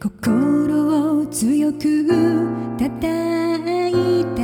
心を強く叩いた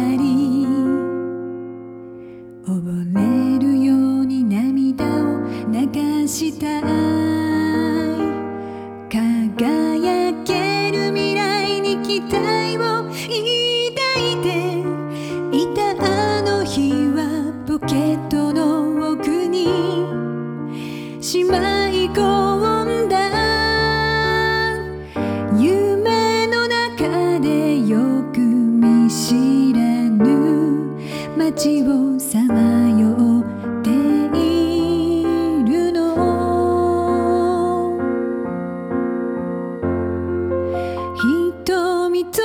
瞳閉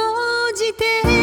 じて